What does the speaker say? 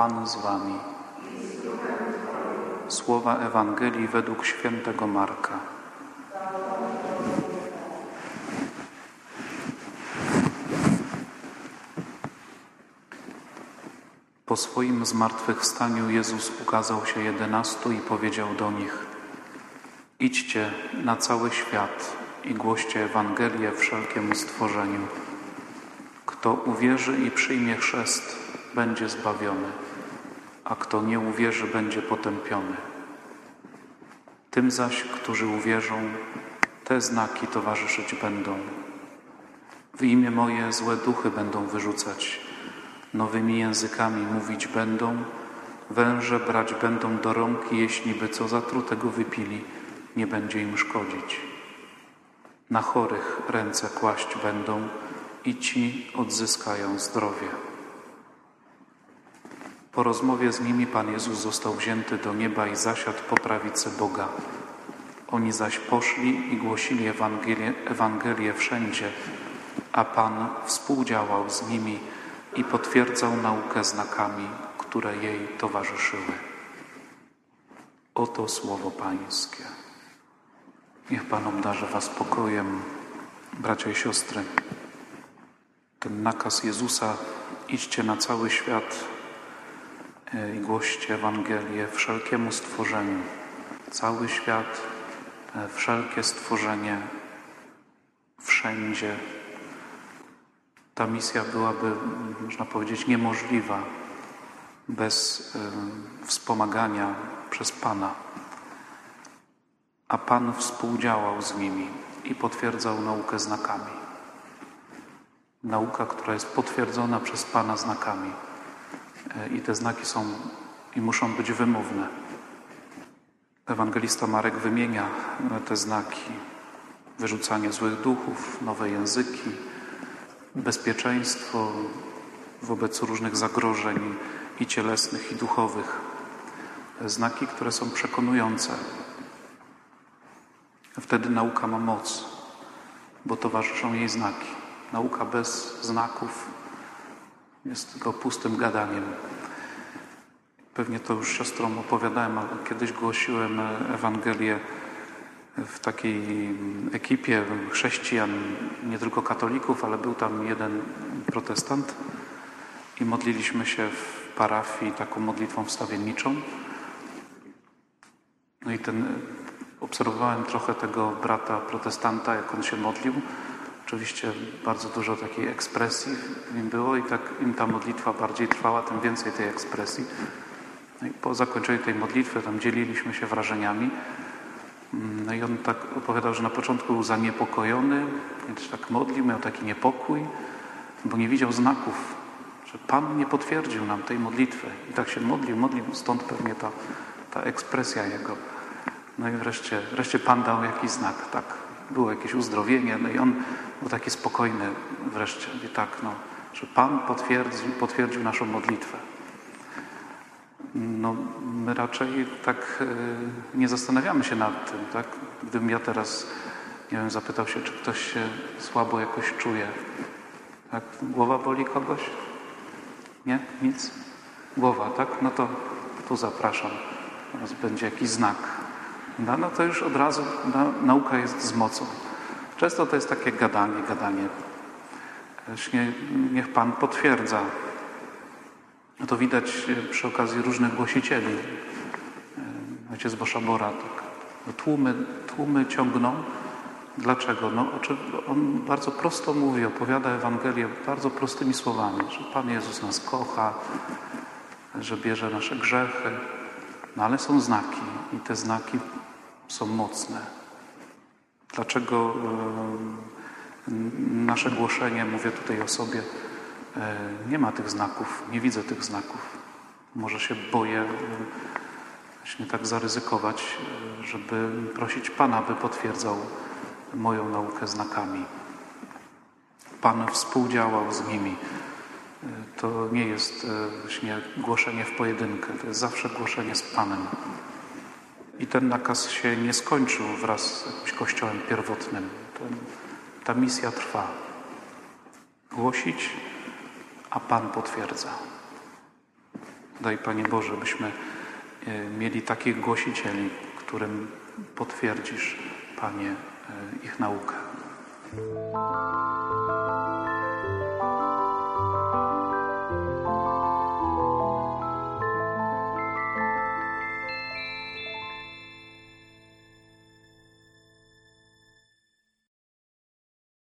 Pan z wami. Słowa Ewangelii według świętego Marka. Po swoim zmartwychwstaniu Jezus ukazał się jedenastu i powiedział do nich: Idźcie na cały świat i głoście Ewangelię wszelkiemu stworzeniu. Kto uwierzy i przyjmie chrzest, będzie zbawiony, a kto nie uwierzy, będzie potępiony. Tym zaś, którzy uwierzą, te znaki towarzyszyć będą. W imię moje złe duchy będą wyrzucać, nowymi językami mówić będą, węże brać będą do rąk jeśli by co zatrutego wypili, nie będzie im szkodzić. Na chorych ręce kłaść będą i ci odzyskają zdrowie. Po rozmowie z nimi Pan Jezus został wzięty do nieba i zasiadł po prawicy Boga. Oni zaś poszli i głosili Ewangelię, Ewangelię wszędzie, a Pan współdziałał z nimi i potwierdzał naukę znakami, które jej towarzyszyły. Oto słowo Pańskie. Niech Pan obdarzy Was pokojem, bracia i siostry. Ten nakaz Jezusa, idźcie na cały świat i głoście Ewangelię wszelkiemu stworzeniu. Cały świat, e, wszelkie stworzenie, wszędzie. Ta misja byłaby, można powiedzieć, niemożliwa bez e, wspomagania przez Pana. A Pan współdziałał z nimi i potwierdzał naukę znakami. Nauka, która jest potwierdzona przez Pana znakami. I te znaki są i muszą być wymowne. Ewangelista Marek wymienia te znaki: wyrzucanie złych duchów, nowe języki, bezpieczeństwo wobec różnych zagrożeń i cielesnych, i duchowych. Znaki, które są przekonujące. Wtedy nauka ma moc, bo towarzyszą jej znaki. Nauka bez znaków jest tylko pustym gadaniem. Pewnie to już siostrom opowiadałem, ale kiedyś głosiłem Ewangelię w takiej ekipie chrześcijan, nie tylko katolików, ale był tam jeden protestant i modliliśmy się w parafii taką modlitwą wstawienniczą. No i ten, obserwowałem trochę tego brata protestanta, jak on się modlił. Oczywiście bardzo dużo takiej ekspresji w nim było i tak im ta modlitwa bardziej trwała, tym więcej tej ekspresji. No i po zakończeniu tej modlitwy tam dzieliliśmy się wrażeniami. No i on tak opowiadał, że na początku był zaniepokojony, więc tak modlił, miał taki niepokój, bo nie widział znaków, że Pan nie potwierdził nam tej modlitwy. I tak się modlił, modlił, stąd pewnie ta, ta ekspresja jego. No i wreszcie, wreszcie Pan dał jakiś znak, tak, było jakieś uzdrowienie, no i on był taki spokojny wreszcie, i tak, no, że Pan potwierdził, potwierdził naszą modlitwę. No, my raczej tak y, nie zastanawiamy się nad tym, tak? Gdybym ja teraz, nie wiem, zapytał się, czy ktoś się słabo jakoś czuje. Tak? Głowa boli kogoś? Nie? Nic? Głowa, tak? No to tu zapraszam. Teraz będzie jakiś znak. No, no to już od razu no, nauka jest z mocą. Często to jest takie gadanie, gadanie. Niech Pan potwierdza to widać przy okazji różnych głosicieli. Ojciec Boszabora, tak. No tłumy, tłumy ciągną. Dlaczego? No, on bardzo prosto mówi, opowiada Ewangelię bardzo prostymi słowami, że Pan Jezus nas kocha, że bierze nasze grzechy, no ale są znaki i te znaki są mocne. Dlaczego nasze głoszenie, mówię tutaj o sobie, nie ma tych znaków, nie widzę tych znaków. Może się boję właśnie tak zaryzykować, żeby prosić Pana, by potwierdzał moją naukę znakami. Pan współdziałał z nimi. To nie jest właśnie głoszenie w pojedynkę, to jest zawsze głoszenie z Panem. I ten nakaz się nie skończył wraz z jakimś kościołem pierwotnym. Ten, ta misja trwa. Głosić, a Pan potwierdza. Daj Panie Boże, byśmy e, mieli takich głosicieli, którym potwierdzisz, Panie, e, ich naukę.